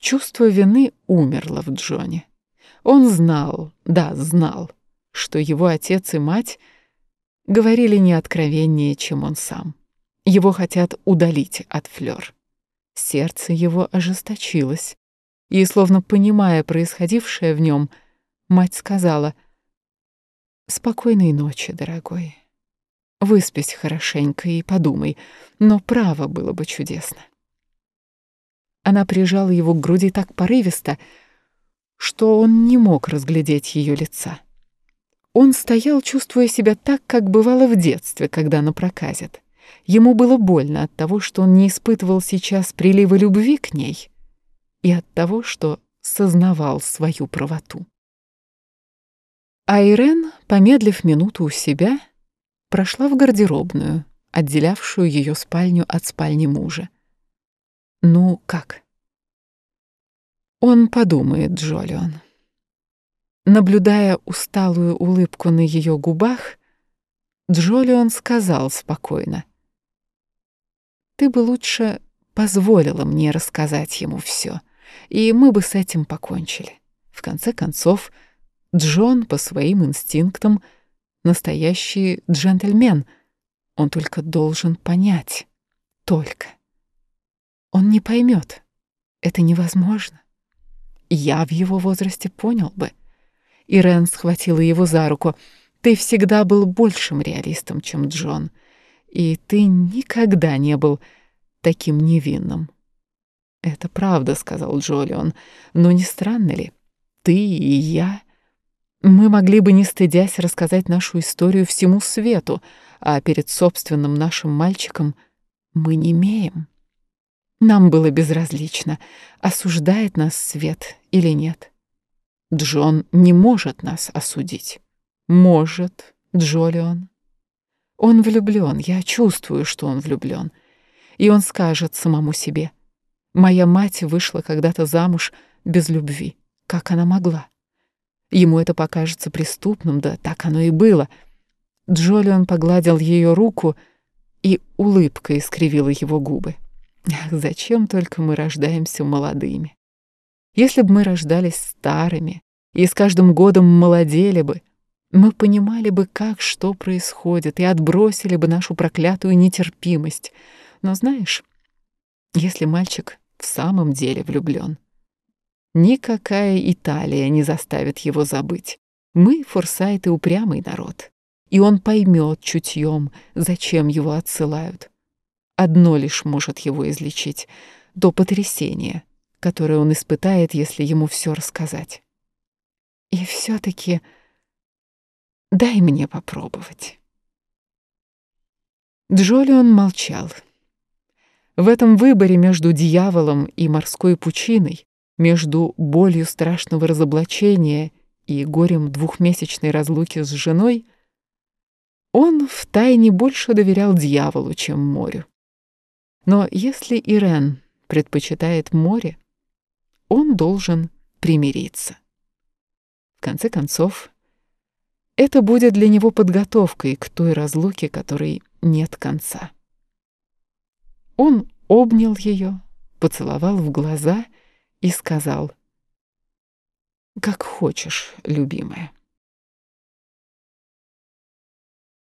Чувство вины умерло в Джоне. Он знал, да, знал, что его отец и мать говорили не откровеннее, чем он сам. Его хотят удалить от Флёр. Сердце его ожесточилось, и, словно понимая происходившее в нем, мать сказала «Спокойной ночи, дорогой. Выспись хорошенько и подумай, но право было бы чудесно». Она прижала его к груди так порывисто, что он не мог разглядеть ее лица. Он стоял, чувствуя себя так, как бывало в детстве, когда напроказит. Ему было больно от того, что он не испытывал сейчас прилива любви к ней, и от того, что сознавал свою правоту. А Ирен, помедлив минуту у себя, прошла в гардеробную, отделявшую ее спальню от спальни мужа. Ну, как? Он подумает, Джолион. Наблюдая усталую улыбку на ее губах, Джолион сказал спокойно. «Ты бы лучше позволила мне рассказать ему все, и мы бы с этим покончили. В конце концов, Джон по своим инстинктам настоящий джентльмен. Он только должен понять. Только. Не поймет. Это невозможно. Я в его возрасте понял бы. Ирен схватила его за руку. Ты всегда был большим реалистом, чем Джон. И ты никогда не был таким невинным. Это правда, сказал Джолион. Но не странно ли? Ты и я... Мы могли бы, не стыдясь, рассказать нашу историю всему свету, а перед собственным нашим мальчиком мы не имеем. Нам было безразлично, осуждает нас свет или нет. Джон не может нас осудить. Может, Джолион. Он влюблен, я чувствую, что он влюблен. И он скажет самому себе, «Моя мать вышла когда-то замуж без любви. Как она могла?» Ему это покажется преступным, да так оно и было. Джолион погладил ее руку, и улыбка искривила его губы. Ах, зачем только мы рождаемся молодыми? Если бы мы рождались старыми и с каждым годом молодели бы, мы понимали бы, как что происходит, и отбросили бы нашу проклятую нетерпимость. Но знаешь, если мальчик в самом деле влюблен, никакая Италия не заставит его забыть. Мы, форсайты, упрямый народ, и он поймет чутьем, зачем его отсылают одно лишь может его излечить — до потрясения, которое он испытает, если ему все рассказать. И все-таки дай мне попробовать. Джолион молчал. В этом выборе между дьяволом и морской пучиной, между болью страшного разоблачения и горем двухмесячной разлуки с женой, он втайне больше доверял дьяволу, чем морю. Но если Ирен предпочитает море, он должен примириться. В конце концов, это будет для него подготовкой к той разлуке, которой нет конца. Он обнял ее, поцеловал в глаза и сказал, «Как хочешь, любимая».